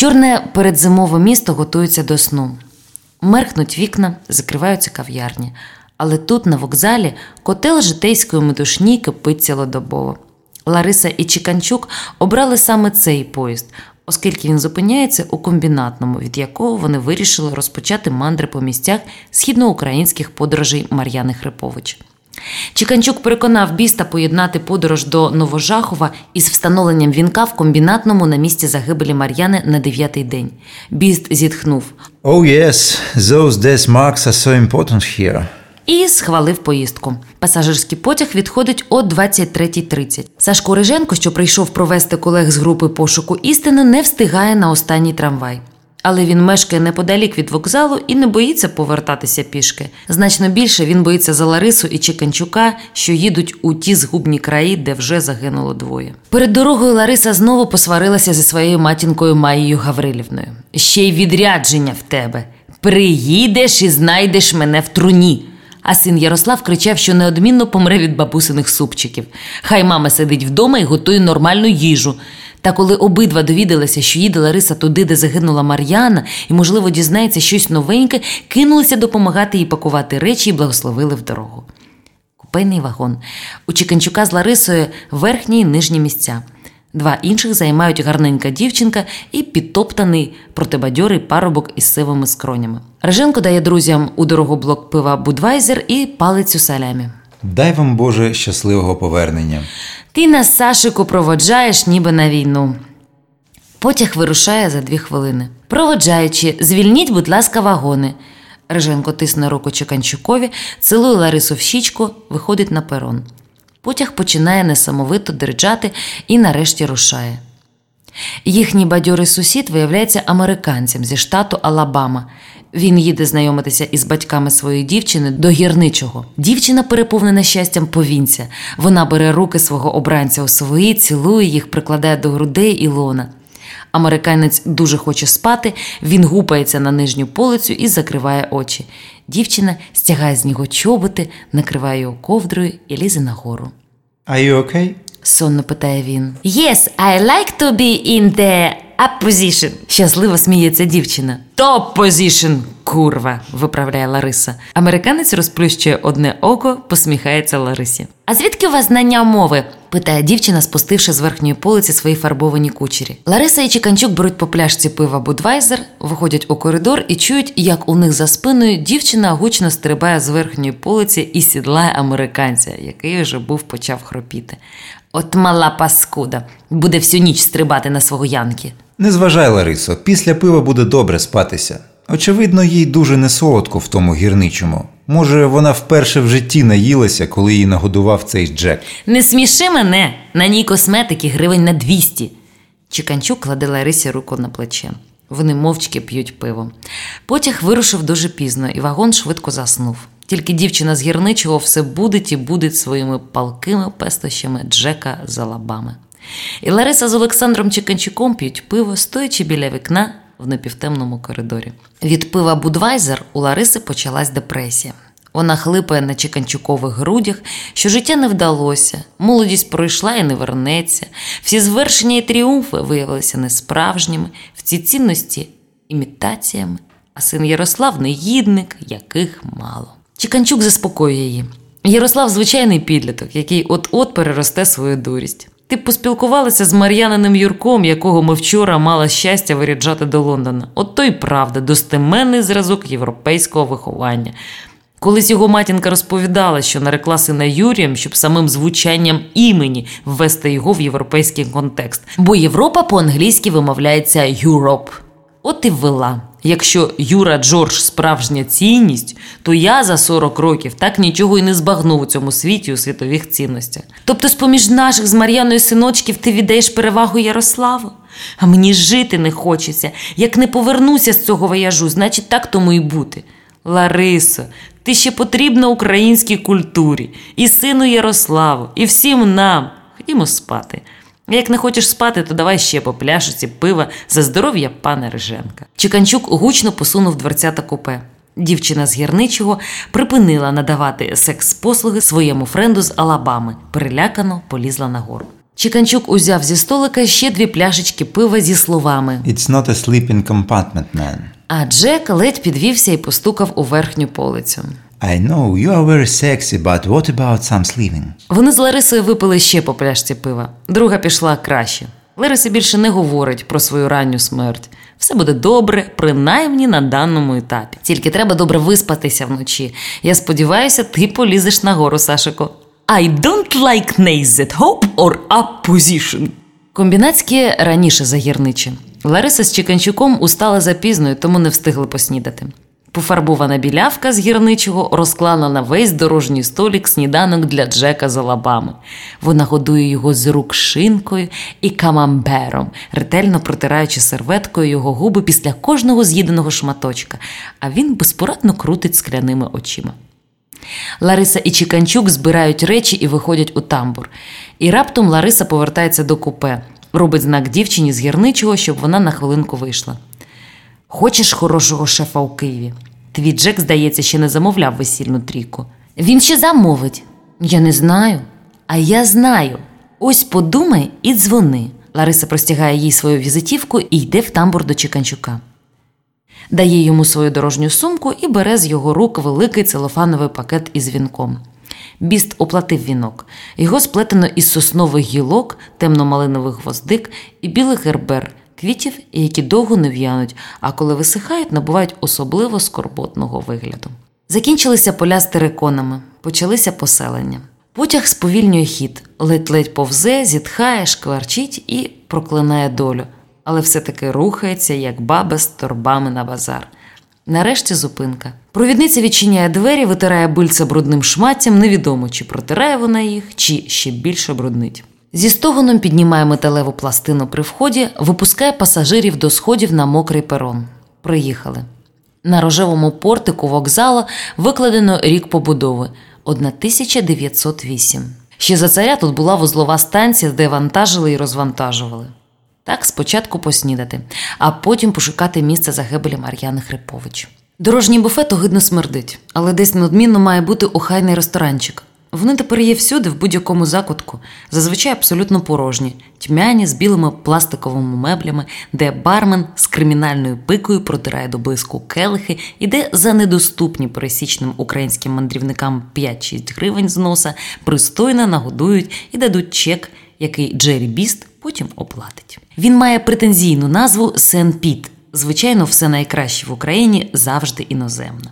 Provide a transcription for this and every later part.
Чорне передзимове місто готується до сну. Меркнуть вікна, закриваються кав'ярні. Але тут, на вокзалі, котел житейської метушні кипить цілодобово. Лариса і Чіканчук обрали саме цей поїзд, оскільки він зупиняється у комбінатному, від якого вони вирішили розпочати мандри по місцях східноукраїнських подорожей Мар'яни Хрипович. Чіканчук переконав біста поєднати подорож до Новожахова із встановленням вінка в комбінатному на місці загибелі Мар'яни на дев'ятий день. Біст зітхнув Oh yes, those death marks are so important here. і схвалив поїздку. Пасажирський потяг відходить о 23.30. Сашко Риженко, що прийшов провести колег з групи пошуку істини, не встигає на останній трамвай. Але він мешкає неподалік від вокзалу і не боїться повертатися пішки. Значно більше він боїться за Ларису і Чеканчука, що їдуть у ті згубні краї, де вже загинуло двоє. Перед дорогою Лариса знову посварилася зі своєю матінкою Маєю Гаврилівною. Ще й відрядження в тебе. Приїдеш і знайдеш мене в труні. А син Ярослав кричав, що неодмінно помре від бабусиних супчиків. Хай мама сидить вдома і готує нормальну їжу. Та коли обидва довідалися, що їде Лариса туди, де загинула Мар'яна, і, можливо, дізнається щось новеньке, кинулися допомагати їй пакувати речі і благословили в дорогу. Купейний вагон. У Чіканчука з Ларисою верхні і нижні місця. Два інших займають гарненька дівчинка і підтоптаний протибадьорий парубок із сивими скронями. Реженко дає друзям у дорогу блок пива Будвайзер і палицю салямі. Дай вам Боже щасливого повернення. Ти нас, Сашику, проводжаєш ніби на війну. Потяг вирушає за дві хвилини. Проводжаючи, звільніть, будь ласка, вагони. Реженко тисне руку Чеканчукові, цілує Ларису в щічку, виходить на перон. Потяг починає несамовито дриджати і нарешті рушає. Їхній бадьорий сусід виявляється американцем зі штату Алабама. Він їде знайомитися із батьками своєї дівчини до гірничого. Дівчина переповнена щастям повінця. Вона бере руки свого обранця у свої, цілує їх, прикладає до грудей і лона. Американець дуже хоче спати, він гупається на нижню полицю і закриває очі. Дівчина стягає з нього чоботи, накриває його ковдрою і лізе нагору. Are you okay? Сонно питає він. Yes, I like to be in the up position. Щасливо сміється дівчина. Top position, курва, виправляє Лариса. Американець розплющує одне око, посміхається Ларисі. А звідки у вас знання мови? питає дівчина, спустивши з верхньої полиці свої фарбовані кучері. Лариса і Чіканчук беруть по пляшці пива Будвайзер, виходять у коридор і чують, як у них за спиною дівчина гучно стрибає з верхньої полиці і сідлає американця, який вже був почав хропіти. От мала паскуда, буде всю ніч стрибати на свого Янки. Не зважай, Ларисо, після пива буде добре спатися. Очевидно, їй дуже несолодко в тому гірничому. Може, вона вперше в житті наїлася, коли її нагодував цей Джек. Не сміши мене, на ній косметики гривень на 200. Чіканчук кладе Ларисі руку на плече. Вони мовчки п'ють пиво. Потяг вирушив дуже пізно, і вагон швидко заснув. Тільки дівчина з гірничого все будить і будить своїми палкими пестощами Джека за лабами. І Лариса з Олександром Чеканчуком п'ють пиво, стоячи біля вікна в напівтемному коридорі. Від пива Будвайзер у Лариси почалась депресія. Вона хлипає на Чеканчукових грудях, що життя не вдалося, молодість пройшла і не вернеться. Всі звершення і тріумфи виявилися несправжніми, всі цінності імітаціями, а син Ярослав негідник, яких мало. Чеканчук заспокоює її. Ярослав звичайний підліток, який от-от переросте свою дурість. Ти б поспілкувалася з Мар'яниним Юрком, якого ми вчора мала щастя виряджати до Лондона. От то й правда, достеменний зразок європейського виховання. Колись його матінка розповідала, що нарекла сина Юрієм, щоб самим звучанням імені ввести його в європейський контекст. Бо Європа по-англійськи вимовляється Europe. От і ввела. Якщо Юра Джордж справжня цінність, то я за 40 років так нічого і не збагнув у цьому світі у світових цінностях. Тобто, з поміж наших з Мар'яною синочків ти віддаєш перевагу Ярославу? А мені жити не хочеться. Як не повернуся з цього вояжу, значить так тому і бути. Ларисо, ти ще потрібна українській культурі, і сину Ярославу, і всім нам. Ходімо спати. Як не хочеш спати, то давай ще по пляшці пива за здоров'я пана Риженка. Чеканчук гучно посунув дверця та купе. Дівчина з гірничого припинила надавати секс-послуги своєму френду з Алабами, перелякано полізла нагору. Чіканчук узяв зі столика ще дві пляшечки пива зі словами. It's not a sleeping compartment, man. А Джек ледь підвівся і постукав у верхню полицю. I know you are very sexy, but what about some sleeping? Вони з Ларисою випили ще по пляшці пива. Друга пішла краще. Лариса більше не говорить про свою ранню смерть. Все буде добре, принаймні на даному етапі. Тільки треба добре виспатися вночі. Я сподіваюся, ти полізеш нагору, Сашико. I don't like nays that hope or up position. Комбінацькі раніше за гірничі. Лариса з Чіканчуком устала запізно, тому не встигли поснідати. Пофарбована білявка з гірничого розклала на весь дорожній столік сніданок для Джека з лабами. Вона годує його з рук шинкою і камамбером, ретельно протираючи серветкою його губи після кожного з'їденого шматочка, а він безпорадно крутить скляними очима. Лариса і Чіканчук збирають речі і виходять у тамбур. І раптом Лариса повертається до купе, робить знак дівчині з гірничого, щоб вона на хвилинку вийшла. Хочеш хорошого шефа у Києві? Твій Джек, здається, ще не замовляв весільну трійку. Він ще замовить. Я не знаю. А я знаю. Ось подумай і дзвони. Лариса простягає їй свою візитівку і йде в тамбур до Чіканчука. Дає йому свою дорожню сумку і бере з його рук великий целофановий пакет із вінком. Біст оплатив вінок. Його сплетено із соснових гілок, темно-малинових гвоздик і білих гербер, квітів, які довго не в'януть, а коли висихають, набувають особливо скорботного вигляду. Закінчилися поля з териконами, почалися поселення. Потяг сповільнює хід, ледь-ледь повзе, зітхає, шкварчить і проклинає долю, але все-таки рухається, як баба з торбами на базар. Нарешті зупинка. Провідниця відчиняє двері, витирає бильце брудним шматтям, невідомо, чи протирає вона їх, чи ще більше бруднить. Зі стогоном піднімає металеву пластину при вході, випускає пасажирів до сходів на мокрий перон. Приїхали. На рожевому портику вокзалу викладено рік побудови 1908. Ще за царя тут була вузлова станція, де вантажили і розвантажували. Так, спочатку поснідати, а потім пошукати місце загибелі Мар'яни Хрипович. Дорожній буфет огидно смердить, але десь неодмінно має бути охайний ресторанчик. Вони тепер є всюди, в будь-якому закутку, зазвичай абсолютно порожні, тьмяні з білими пластиковими меблями, де бармен з кримінальною пикою протирає до блиску келихи і де за недоступні пересічним українським мандрівникам 5-6 гривень з носа пристойно нагодують і дадуть чек, який Джері Біст потім оплатить. Він має претензійну назву Сен Піт. Звичайно, все найкраще в Україні завжди іноземно.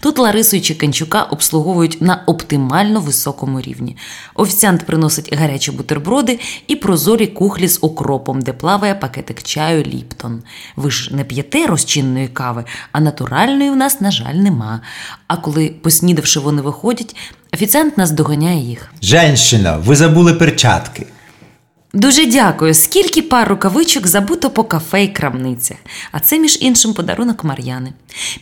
Тут Ларису і Чеканчука обслуговують на оптимально високому рівні. Офіціант приносить гарячі бутерброди і прозорі кухлі з окропом, де плаває пакетик чаю Ліптон. Ви ж не п'єте розчинної кави, а натуральної в нас, на жаль, нема. А коли, поснідавши, вони виходять, офіціант нас доганяє їх. Женщина, ви забули перчатки. Дуже дякую. Скільки пар рукавичок забуто по кафе і крамницях. А це, між іншим, подарунок Мар'яни.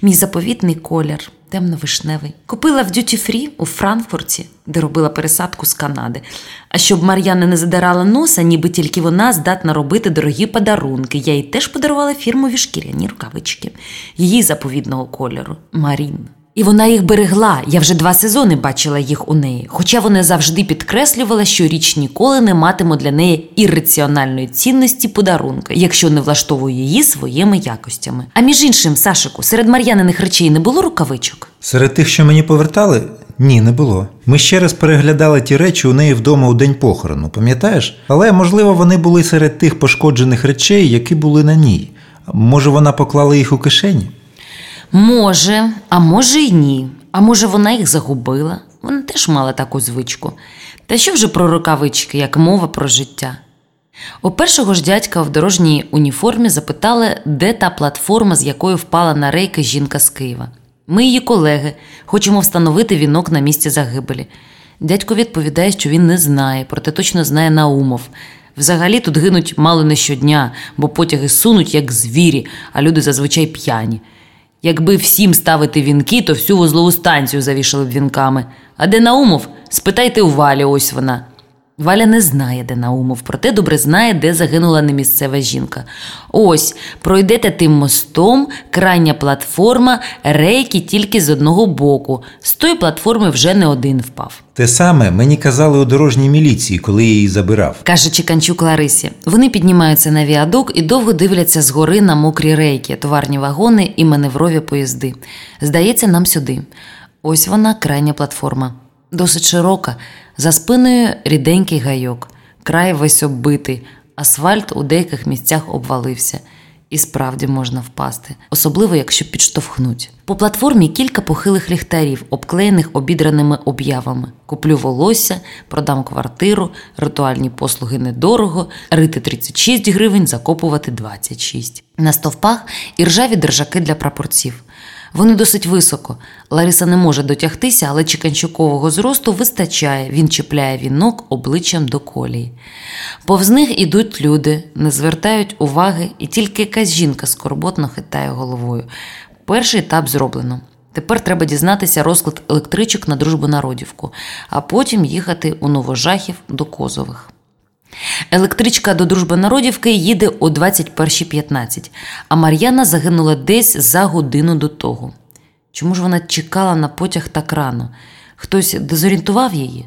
Мій заповітний колір, темно-вишневий. Купила в дюті фрі у Франкфурті, де робила пересадку з Канади. А щоб Мар'яна не задирала носа, ніби тільки вона здатна робити дорогі подарунки. Я їй теж подарувала фірмові шкіряні рукавички її заповідного кольору Марін. І вона їх берегла. Я вже два сезони бачила їх у неї. Хоча вона завжди підкреслювала, що річ ніколи не матиме для неї ірраціональної цінності подарунка, якщо не влаштовує її своїми якостями. А між іншим, Сашику, серед мар'яниних речей не було рукавичок. Серед тих, що мені повертали, ні, не було. Ми ще раз переглядали ті речі у неї вдома у день похорону, пам'ятаєш? Але можливо вони були серед тих пошкоджених речей, які були на ній. Може, вона поклала їх у кишені? Може, а може й ні. А може, вона їх загубила. Вона теж мала таку звичку. Та що вже про рукавички, як мова про життя? У першого ж дядька в дорожній уніформі запитали, де та платформа, з якої впала на рейки жінка з Києва. Ми, її колеги, хочемо встановити вінок на місці загибелі. Дядько відповідає, що він не знає, проте точно знає Наумов. Взагалі тут гинуть мало не щодня, бо потяги сунуть, як звірі, а люди зазвичай п'яні. Якби всім ставити вінки, то всю вузлову станцію завішали б вінками. А де Наумов? Спитайте у Валі, ось вона. Валя не знає, де Наумов, проте добре знає, де загинула немісцева жінка. Ось пройдете тим мостом, крайня платформа, рейки тільки з одного боку. З тої платформи вже не один впав. Те саме мені казали у дорожній міліції, коли я її забирав. Каже Чіканчук Ларисі. Вони піднімаються на віадук і довго дивляться згори на мокрі рейки, товарні вагони і маневрові поїзди. Здається, нам сюди. Ось вона крайня платформа. Досить широка, за спиною ріденький гайок, край весь оббитий, асфальт у деяких місцях обвалився. І справді можна впасти, особливо якщо підштовхнуть. По платформі кілька похилих ліхтарів, обклеєних обідраними об'явами: куплю волосся, продам квартиру, ритуальні послуги недорого, рити 36 гривень, закопувати 26. На стовпах і ржаві держаки для прапорців. Вони досить високо. Лариса не може дотягтися, але Чіканчукового зросту вистачає. Він чіпляє вінок обличчям до колії. Повз них ідуть люди, не звертають уваги, і тільки якась жінка скорботно хитає головою. Перший етап зроблено. Тепер треба дізнатися розклад електричок на дружбу народівку, а потім їхати у Новожахів до Козових. Електричка до дружби народівки їде о 21.15, а Мар'яна загинула десь за годину до того. Чому ж вона чекала на потяг так рано? Хтось дезорієнтував її?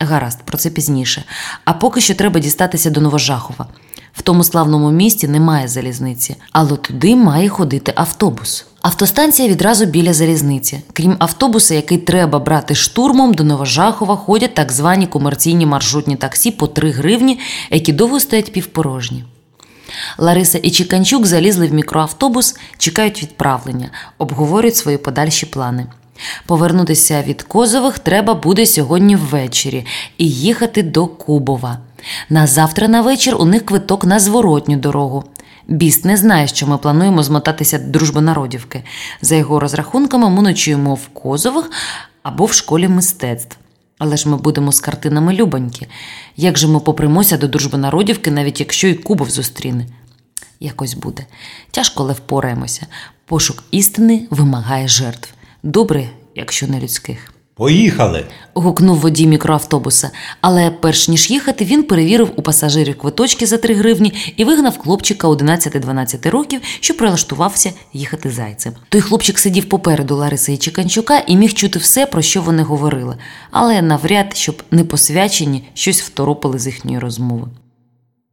Гаразд, про це пізніше. А поки що треба дістатися до Новожахова. В тому славному місті немає залізниці, але туди має ходити автобус. Автостанція відразу біля залізниці. Крім автобуса, який треба брати штурмом, до Новожахова ходять так звані комерційні маршрутні таксі по 3 гривні, які довго стоять півпорожні. Лариса і Чіканчук залізли в мікроавтобус, чекають відправлення, обговорюють свої подальші плани. Повернутися від Козових треба буде сьогодні ввечері і їхати до Кубова. На завтра на вечір у них квиток на зворотню дорогу. Біст не знає, що ми плануємо змотатися дружбонародівки. За його розрахунками, ми ночуємо в Козових або в школі мистецтв. Але ж ми будемо з картинами любоньки. Як же ми попримося до дружбонародівки, навіть якщо і Кубов зустріне? Якось буде. Тяжко, але впораємося. Пошук істини вимагає жертв. Добре, якщо не людських. Поїхали! Гукнув водій мікроавтобуса, але перш ніж їхати, він перевірив у пасажирів квиточки за 3 гривні і вигнав хлопчика 11-12 років, що прилаштувався їхати зайцем. Той хлопчик сидів попереду Лариси і Чіканчука і міг чути все, про що вони говорили, але навряд, щоб непосвячені щось второпили з їхньої розмови.